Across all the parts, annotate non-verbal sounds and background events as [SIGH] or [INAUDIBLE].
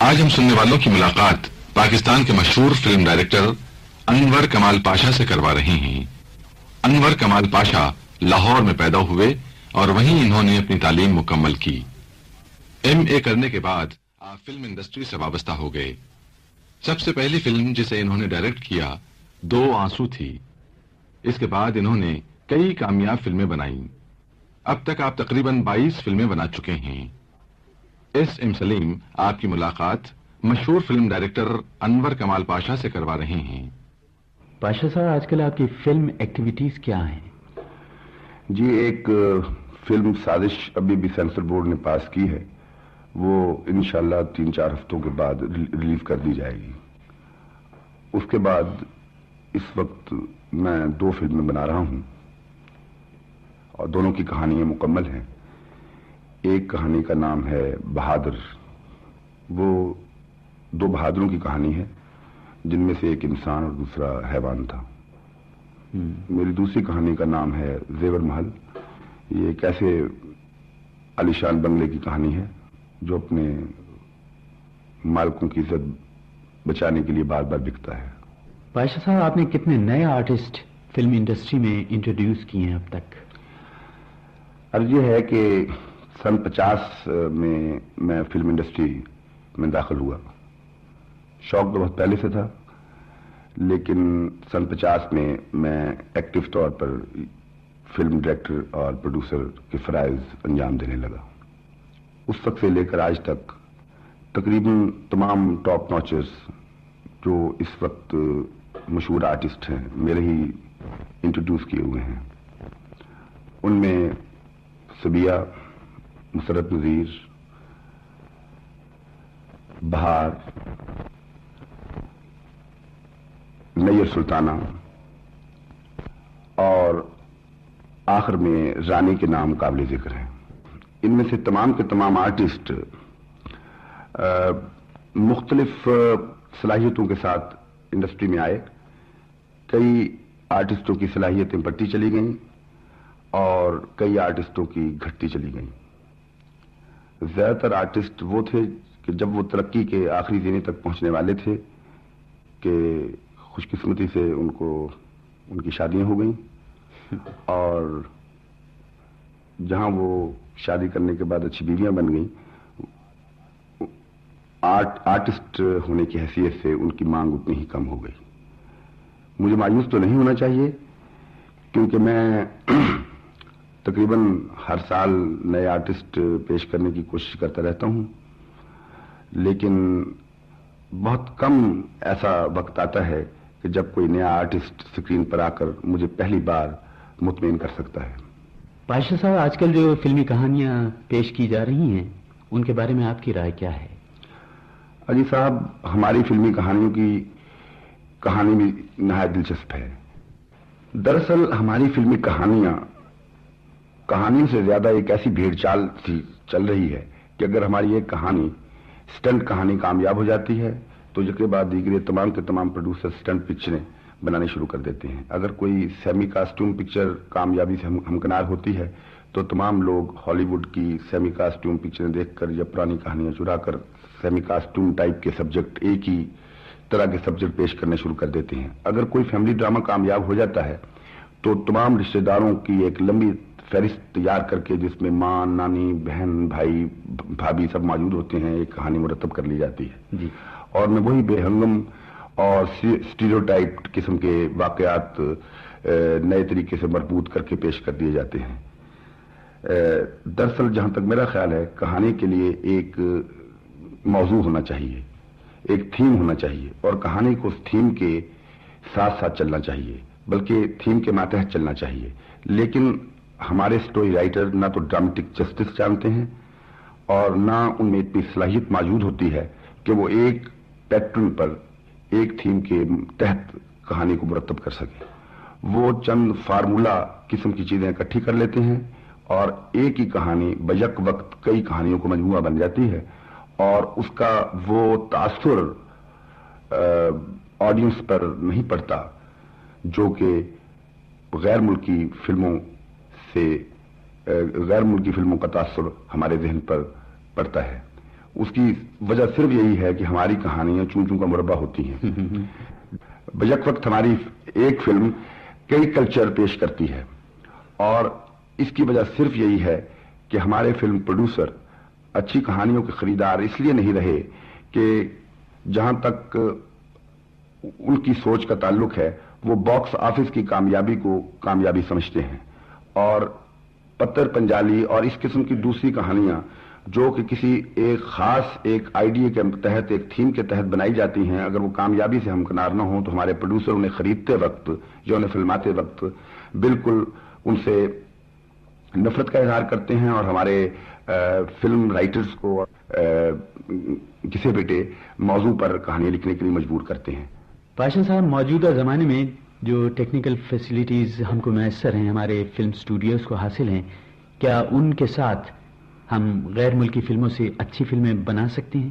آج ہم سننے والوں کی ملاقات پاکستان کے مشہور فلم ڈائریکٹر انور کمال پاشا سے کروا رہے ہیں۔ انور کمال پاشا لاہور میں پیدا ہوئے اور وہیں انہوں نے اپنی تعلیم مکمل کی۔ ایم اے کرنے کے بعد آپ فلم انڈسٹری سے وابستہ ہو گئے۔ سب سے پہلی فلم جسے انہوں نے ڈائریکٹ کیا دو آنسو تھی۔ اس کے بعد انہوں نے کئی کامیاب فلمیں بنائیں۔ اب تک آپ تقریباً بائیس فلمیں بنا چکے ہیں۔ ایس ایم سلیم آپ کی ملاقات مشہور فلم ڈائریکٹر انور کمال پاشا سے کروا رہے ہیں۔ پاشا صاحب آج کل آپ کی فلم ایکٹیویٹیز کیا ہیں؟ جی ایک فلم سازش ابھی بھی سینسر بورڈ نے پاس کی ہے۔ وہ انشاءاللہ تین چار ہفتوں کے بعد ریلیز کر دی جائے گی۔ اس کے بعد اس وقت میں دو فلمیں بنا رہا ہوں اور دونوں کی کہانیاں مکمل ہیں۔ ایک کہانی کا نام ہے بہادر۔ وہ دو بہادروں کی کہانی ہے جن میں سے ایک انسان اور دوسرا حیوان تھا۔ میری دوسری کہانی کا نام ہے زیور محل۔ یہ ایک ایسے علیشان بنگلے کی کہانی ہے جو اپنے مالکوں کی عزت بچانے کے لیے بار بار بکتا ہے۔ پاشا صاحب آپ نے کتنے نئے آرٹسٹ فلم انڈسٹری میں انٹروڈیوس کیے ہیں اب تک؟ عرض یہ ہے کہ سن پچاس میں میں فلم انڈسٹری میں داخل ہوا۔ شوق تو بہت پہلے سے تھا، لیکن سن پچاس میں میں ایکٹیو طور پر فلم ڈائریکٹر اور پروڈیوسر کے فرائض انجام دینے لگا۔ اس وقت سے لے کر آج تک تقریباً تمام ٹاپ ناچرز جو اس وقت مشہور آرٹسٹ ہیں، میرے ہی انٹروڈیوس کیے ہوئے ہیں۔ ان میں سبیہ مسرت نذیر، بہار نیر سلطانہ، اور آخر میں رانی کے نام قابل ذکر ہیں۔ ان میں سے تمام کے تمام آرٹسٹ مختلف صلاحیتوں کے ساتھ انڈسٹری میں آئے۔ کئی آرٹسٹوں کی صلاحیتیں بڑھتی چلی گئیں اور کئی آرٹسٹوں کی گھٹتی چلی گئیں۔ زیادہ تر آرٹسٹ وہ تھے کہ جب وہ ترقی کے آخری زینے تک پہنچنے والے تھے کہ خوش قسمتی سے ان کو ان کی شادیاں ہو گئیں۔ [LAUGHS] اور جہاں وہ شادی کرنے کے بعد اچھی بیویاں بن گئیں آرٹ آرٹسٹ ہونے کی حیثیت سے ان کی مانگ اتنی ہی کم ہو گئی۔ مجھے مایوس تو نہیں ہونا چاہیے کیونکہ میں [CLEARS THROAT] تقریباً ہر سال نئے آرٹسٹ پیش کرنے کی کوشش کرتا رہتا ہوں۔ لیکن بہت کم ایسا وقت آتا ہے کہ جب کوئی نیا آرٹسٹ اسکرین پر آ کر مجھے پہلی بار مطمئن کر سکتا ہے۔ پاشا صاحب آج کل جو فلمی کہانیاں پیش کی جا رہی ہیں ان کے بارے میں آپ کی رائے کیا ہے؟ اجی صاحب ہماری فلمی کہانیوں کی کہانی بھی نہایت دلچسپ ہے۔ دراصل ہماری فلمی کہانیاں کہانی سے زیادہ ایک ایسی بھیڑ چال سی چل رہی ہے کہ اگر ہماری ایک کہانی سٹنٹ کہانی کامیاب ہو جاتی ہے، تو اس کے بعد دیگر تمام کے تمام پروڈیوسر سٹنٹ پکچریں بنانے شروع کر دیتے ہیں۔ اگر کوئی سیمی کاسٹیوم پکچر کامیابی سے ہمکنار ہوتی ہے، تو تمام لوگ ہالی ووڈ کی سیمی کاسٹیوم پکچریں دیکھ کر یا پرانی کہانیاں چرا کر سیمی کاسٹیوم ٹائپ کے سبجیکٹ ایک ہی طرح کے سبجیکٹ پیش کرنے شروع کر دیتے ہیں۔ اگر کوئی فیملی ڈرامہ کامیاب ہو جاتا ہے، تو تمام رشتہ داروں کی ایک لمبی فہرست تیار کر کے جس میں ماں نانی بہن بھائی بھابھی سب موجود ہوتے ہیں ایک کہانی مرتب کر لی جاتی ہے۔ جی۔ اور میں وہی بے ہنگم اور ٹائپ قسم کے واقعات نئے طریقے سے مربوط کر کے پیش کر دیے جاتے ہیں۔ دراصل جہاں تک میرا خیال ہے کہانی کے لیے ایک موضوع ہونا چاہیے ایک تھیم ہونا چاہیے اور کہانی کو اس تھیم کے ساتھ ساتھ چلنا چاہیے بلکہ تھیم کے ماتحت چلنا چاہیے۔ لیکن ہمارے سٹوری رائٹر نہ تو ڈرامٹک جسٹس جانتے ہیں اور نہ ان میں اتنی صلاحیت موجود ہوتی ہے کہ وہ ایک پیٹرن پر ایک تھیم کے تحت کہانی کو مرتب کر سکے وہ چند فارمولا قسم کی چیزیں اکٹھی کر لیتے ہیں اور ایک ہی کہانی بیک وقت کئی کہانیوں کو مجموعہ بن جاتی ہے اور اس کا وہ تاثر آڈینس پر نہیں پڑتا جو کہ غیر ملکی فلموں سے غیر ملکی فلموں کا تاثر ہمارے ذہن پر پڑتا ہے۔ اس کی وجہ صرف یہی ہے کہ ہماری کہانیاں چون چون کا مربع ہوتی ہیں۔ [LAUGHS] بجک وقت ہماری ایک فلم کئی کلچر پیش کرتی ہے۔ اور اس کی وجہ صرف یہی ہے کہ ہمارے فلم پروڈیوسر اچھی کہانیوں کے خریدار اس لیے نہیں رہے کہ جہاں تک ان کی سوچ کا تعلق ہے وہ باکس آفس کی کامیابی کو کامیابی سمجھتے ہیں۔ اور پتر پنجالی اور اس قسم کی دوسری کہانیاں جو کہ کسی ایک خاص ایک آئیڈیا کے تحت ایک تھیم کے تحت بنائی جاتی ہیں۔ اگر وہ کامیابی سے ہمکنار نہ ہوں تو ہمارے پروڈیوسر انہیں خریدتے وقت یا انہیں فلماتے وقت بالکل ان سے نفرت کا اظہار کرتے ہیں اور ہمارے فلم رائٹرز کو کسی بیٹے موضوع پر کہانیاں لکھنے کے لیے مجبور کرتے ہیں۔ پاشا صاحب، موجودہ زمانے میں جو ٹیکنیکل فیسلٹیز ہم کو میسر ہیں، ہمارے فلم سٹوڈیوز کو حاصل ہیں، کیا ان کے ساتھ ہم غیر ملکی فلموں سے اچھی فلمیں بنا سکتے ہیں؟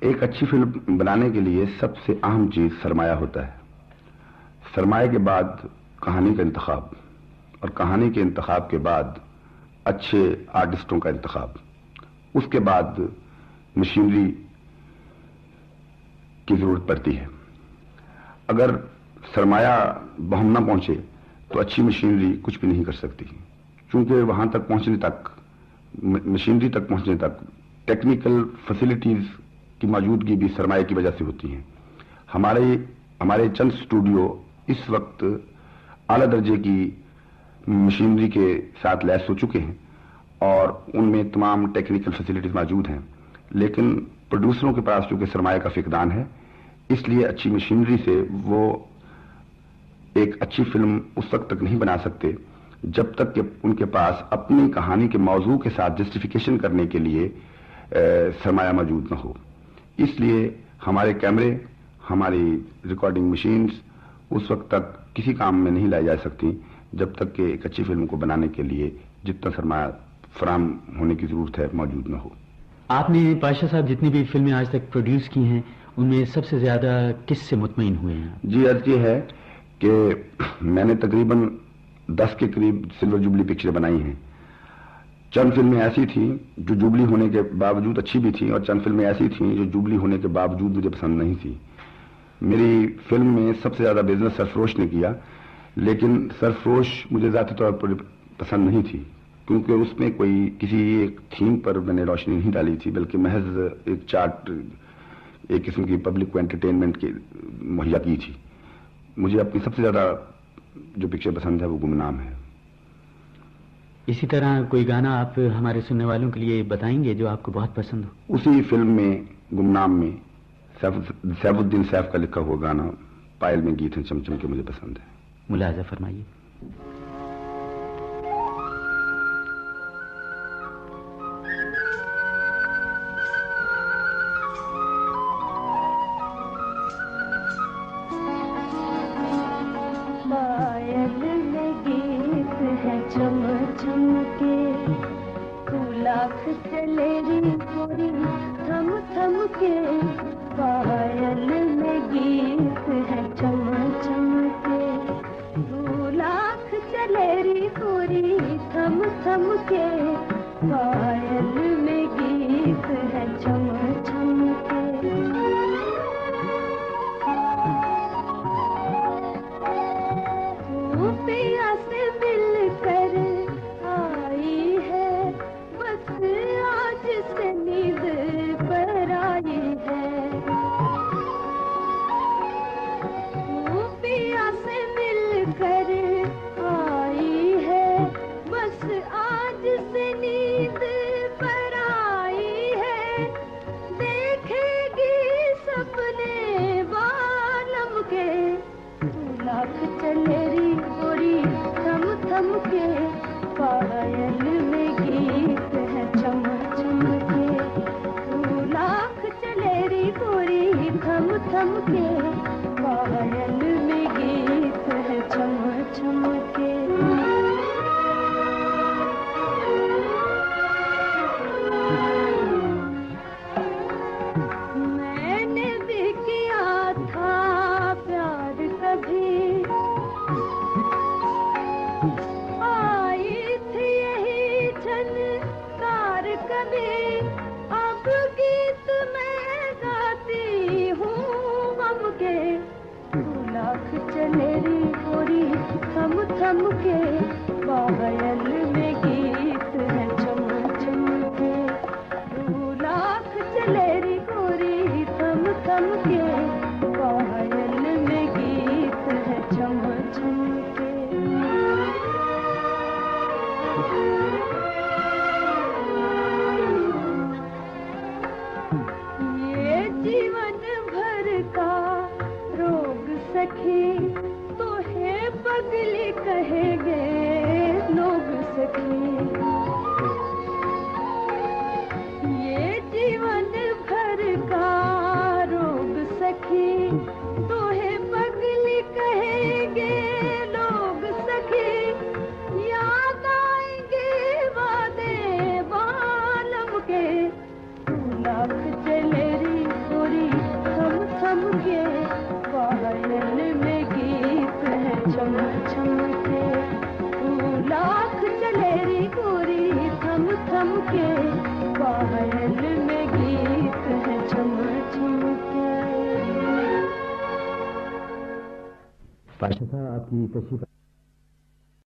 ایک اچھی فلم بنانے کے لیے سب سے اہم چیز سرمایہ ہوتا ہے۔ سرمایہ کے بعد کہانی کا انتخاب، اور کہانی کے انتخاب کے بعد اچھے آرٹسٹوں کا انتخاب۔ اس کے بعد مشینری کی ضرورت پڑتی ہے۔ اگر سرمایہ بہم نہ پہنچے تو اچھی مشینری کچھ بھی نہیں کر سکتی۔ کیونکہ وہاں تک پہنچنے تک مشینری تک پہنچنے تک ٹیکنیکل فیسلٹیز کی موجودگی بھی سرمایہ کی وجہ سے ہوتی ہیں۔ ہمارے ہمارے چند اسٹوڈیو اس وقت اعلی درجے کی مشینری کے ساتھ لیس ہو چکے ہیں اور ان میں تمام ٹیکنیکل فیسلٹیز موجود ہیں۔ لیکن پروڈیوسروں کے پاس چونکہ سرمایہ کا فقدان ہے، اس لیے اچھی مشینری سے وہ ایک اچھی فلم اس وقت تک نہیں بنا سکتے جب تک کہ ان کے پاس اپنی کہانی کے موضوع کے ساتھ جسٹیفیکیشن کرنے کے لیے سرمایہ موجود نہ ہو۔ اس لیے ہمارے کیمرے ہماری ریکارڈنگ مشینز اس وقت تک کسی کام میں نہیں لائی جا سکتی جب تک کہ ایک اچھی فلم کو بنانے کے لیے جتنا سرمایہ فراہم ہونے کی ضرورت ہے موجود نہ ہو۔ آپ نے پاشا صاحب جتنی بھی فلمیں آج تک پروڈیوس کی ہیں ان میں سب سے زیادہ کس سے مطمئن ہوئے ہیں؟ جی عرض یہ ہے کہ میں نے تقریباً دس کے قریب سلور جوبلی پکچریں بنائی ہیں۔ چند فلمیں ایسی تھیں جو جوبلی ہونے کے باوجود اچھی بھی تھیں اور چند فلمیں ایسی تھیں جو جوبلی ہونے کے باوجود مجھے پسند نہیں تھی میری فلم میں سب سے زیادہ بزنس سرفروش نے کیا، لیکن سرفروش مجھے ذاتی طور پر پسند نہیں تھی، کیونکہ اس میں کوئی کسی ایک تھیم پر میں نے روشنی نہیں ڈالی تھی، بلکہ محض ایک چارٹ، ایک قسم کی پبلک کو انٹرٹینمنٹ کی مہیا کی تھی۔ مجھے اپنی سب سے زیادہ جو پکچر پسند ہے وہ گمنام ہے۔ اسی طرح کوئی گانا آپ ہمارے سننے والوں کے لیے بتائیں گے جو آپ کو بہت پسند ہو؟ اسی فلم میں گمنام میں سیف الدین سیف کا لکھا ہوا گانا پائل میں گیت ہیں چمچم کے مجھے پسند ہے۔ ملاحظہ فرمائیے۔ مجھے چمکے تھم پاشا صاحب آپ کی تشریف